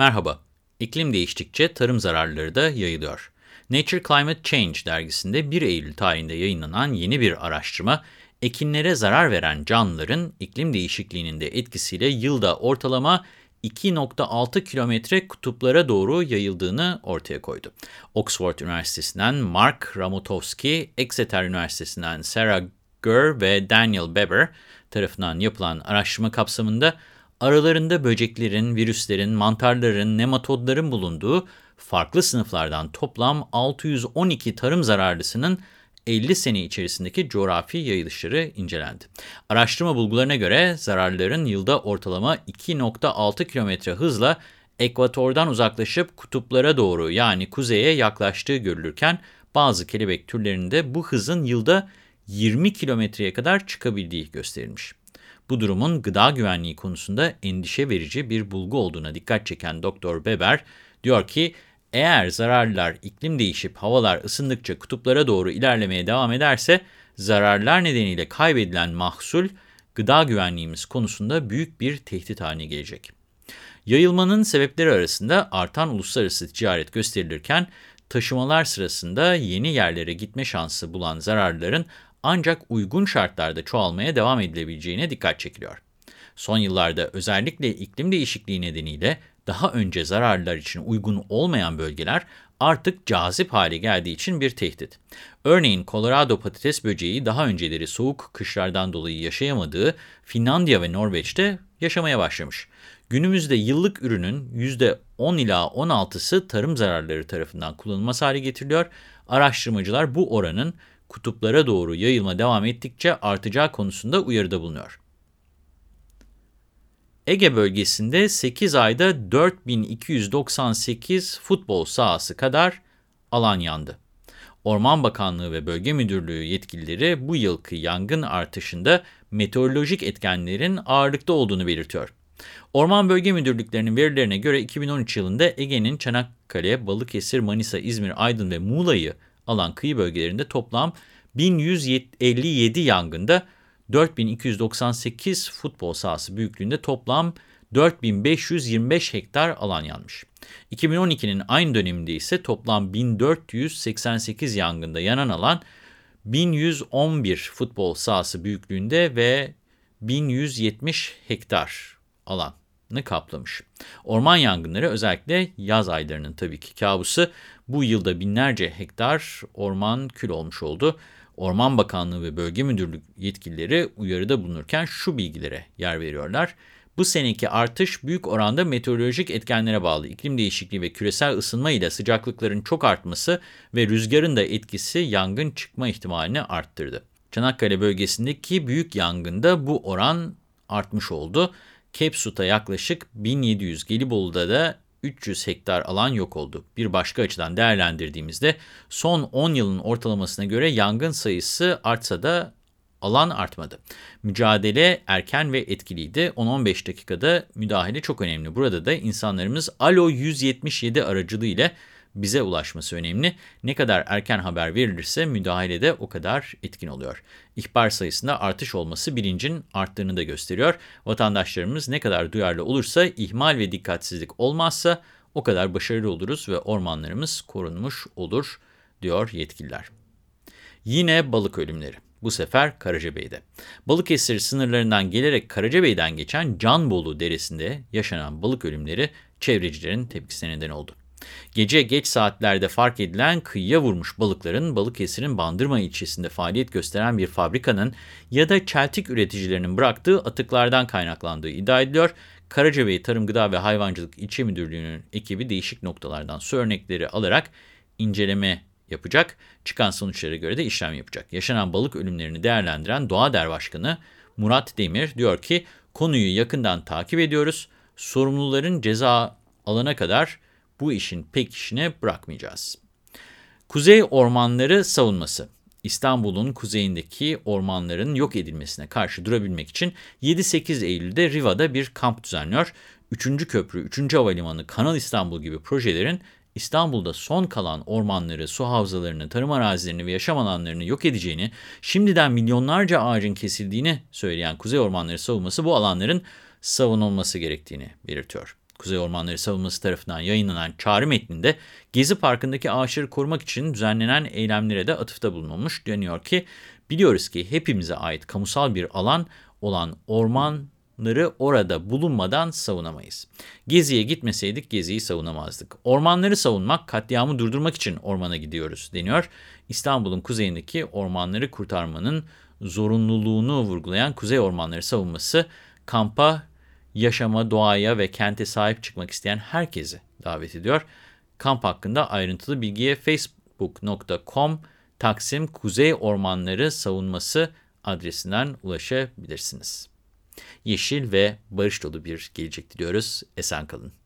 Merhaba, iklim değiştikçe tarım zararları da yayılıyor. Nature Climate Change dergisinde 1 Eylül tarihinde yayınlanan yeni bir araştırma, ekinlere zarar veren canlıların iklim değişikliğinin de etkisiyle yılda ortalama 2.6 kilometre kutuplara doğru yayıldığını ortaya koydu. Oxford Üniversitesi'nden Mark Ramotowski, Exeter Üniversitesi'nden Sarah Gurr ve Daniel Beber tarafından yapılan araştırma kapsamında aralarında böceklerin, virüslerin, mantarların, nematodların bulunduğu farklı sınıflardan toplam 612 tarım zararlısının 50 sene içerisindeki coğrafi yayılışları incelendi. Araştırma bulgularına göre zararların yılda ortalama 2.6 kilometre hızla ekvatordan uzaklaşıp kutuplara doğru yani kuzeye yaklaştığı görülürken bazı kelebek türlerinde bu hızın yılda 20 kilometreye kadar çıkabildiği gösterilmiş. Bu durumun gıda güvenliği konusunda endişe verici bir bulgu olduğuna dikkat çeken Dr. Beber diyor ki, eğer zararlılar iklim değişip havalar ısındıkça kutuplara doğru ilerlemeye devam ederse, zararlar nedeniyle kaybedilen mahsul gıda güvenliğimiz konusunda büyük bir tehdit haline gelecek. Yayılmanın sebepleri arasında artan uluslararası ticaret gösterilirken, taşımalar sırasında yeni yerlere gitme şansı bulan zararlıların ancak uygun şartlarda çoğalmaya devam edilebileceğine dikkat çekiliyor. Son yıllarda özellikle iklim değişikliği nedeniyle daha önce zararlılar için uygun olmayan bölgeler artık cazip hale geldiği için bir tehdit. Örneğin Colorado patates böceği daha önceleri soğuk kışlardan dolayı yaşayamadığı Finlandiya ve Norveç'te yaşamaya başlamış. Günümüzde yıllık ürünün %10 ila 16'sı tarım zararları tarafından kullanılması hale getiriliyor. Araştırmacılar bu oranın kutuplara doğru yayılma devam ettikçe artacağı konusunda uyarıda bulunuyor. Ege bölgesinde 8 ayda 4298 futbol sahası kadar alan yandı. Orman Bakanlığı ve Bölge Müdürlüğü yetkilileri bu yılki yangın artışında meteorolojik etkenlerin ağırlıkta olduğunu belirtiyor. Orman Bölge Müdürlüklerinin verilerine göre 2013 yılında Ege'nin Çanakkale, Balıkesir, Manisa, İzmir, Aydın ve Muğla'yı alan kıyı bölgelerinde toplam 1157 yangında 4298 futbol sahası büyüklüğünde toplam 4525 hektar alan yanmış. 2012'nin aynı döneminde ise toplam 1488 yangında yanan alan 1111 futbol sahası büyüklüğünde ve 1170 hektar alanı kaplamış. Orman yangınları özellikle yaz aylarının tabii ki kabusu. Bu yılda binlerce hektar orman kül olmuş oldu. Orman Bakanlığı ve Bölge Müdürlük yetkilileri uyarıda bulunurken şu bilgilere yer veriyorlar. Bu seneki artış büyük oranda meteorolojik etkenlere bağlı. İklim değişikliği ve küresel ısınma ile sıcaklıkların çok artması ve rüzgarın da etkisi yangın çıkma ihtimalini arttırdı. Çanakkale bölgesindeki büyük yangında bu oran artmış oldu. Kepsut'a yaklaşık 1700, Gelibolu'da da 300 hektar alan yok oldu. Bir başka açıdan değerlendirdiğimizde son 10 yılın ortalamasına göre yangın sayısı artsa da alan artmadı. Mücadele erken ve etkiliydi. 10-15 dakikada müdahale çok önemli. Burada da insanlarımız Alo 177 aracılığıyla bize ulaşması önemli. Ne kadar erken haber verilirse müdahalede o kadar etkin oluyor. İhbar sayısında artış olması bilincin arttığını da gösteriyor. Vatandaşlarımız ne kadar duyarlı olursa, ihmal ve dikkatsizlik olmazsa o kadar başarılı oluruz ve ormanlarımız korunmuş olur, diyor yetkililer. Yine balık ölümleri. Bu sefer Karacabey'de. Balıkesir sınırlarından gelerek Karacabey'den geçen Canbolu Deresi'nde yaşanan balık ölümleri çevrecilerin tepkisine neden oldu. Gece geç saatlerde fark edilen kıyıya vurmuş balıkların Balıkesir'in Bandırma ilçesinde faaliyet gösteren bir fabrikanın ya da çeltik üreticilerinin bıraktığı atıklardan kaynaklandığı iddia ediliyor. Karacabey Tarım Gıda ve Hayvancılık İlçe Müdürlüğü'nün ekibi değişik noktalardan su örnekleri alarak inceleme yapacak. Çıkan sonuçlara göre de işlem yapacak. Yaşanan balık ölümlerini değerlendiren Doğa Der Başkanı Murat Demir diyor ki konuyu yakından takip ediyoruz. Sorumluların ceza alana kadar bu işin pek işine bırakmayacağız. Kuzey ormanları savunması. İstanbul'un kuzeyindeki ormanların yok edilmesine karşı durabilmek için 7-8 Eylül'de Riva'da bir kamp düzenliyor. 3. Köprü, 3. Havalimanı, Kanal İstanbul gibi projelerin İstanbul'da son kalan ormanları, su havzalarını, tarım arazilerini ve yaşam alanlarını yok edeceğini, şimdiden milyonlarca ağacın kesildiğini söyleyen Kuzey Ormanları savunması bu alanların savunulması gerektiğini belirtiyor. Kuzey Ormanları Savunması tarafından yayınlanan çağrı metninde Gezi Parkı'ndaki ağaçları korumak için düzenlenen eylemlere de atıfta bulunulmuş. Deniyor ki biliyoruz ki hepimize ait kamusal bir alan olan ormanları orada bulunmadan savunamayız. Gezi'ye gitmeseydik Gezi'yi savunamazdık. Ormanları savunmak, katliamı durdurmak için ormana gidiyoruz deniyor. İstanbul'un kuzeyindeki ormanları kurtarmanın zorunluluğunu vurgulayan Kuzey Ormanları Savunması kampa yaşama, doğaya ve kente sahip çıkmak isteyen herkesi davet ediyor. Kamp hakkında ayrıntılı bilgiye facebook.com Taksim Kuzey Ormanları Savunması adresinden ulaşabilirsiniz. Yeşil ve barış dolu bir gelecek diliyoruz. Esen kalın.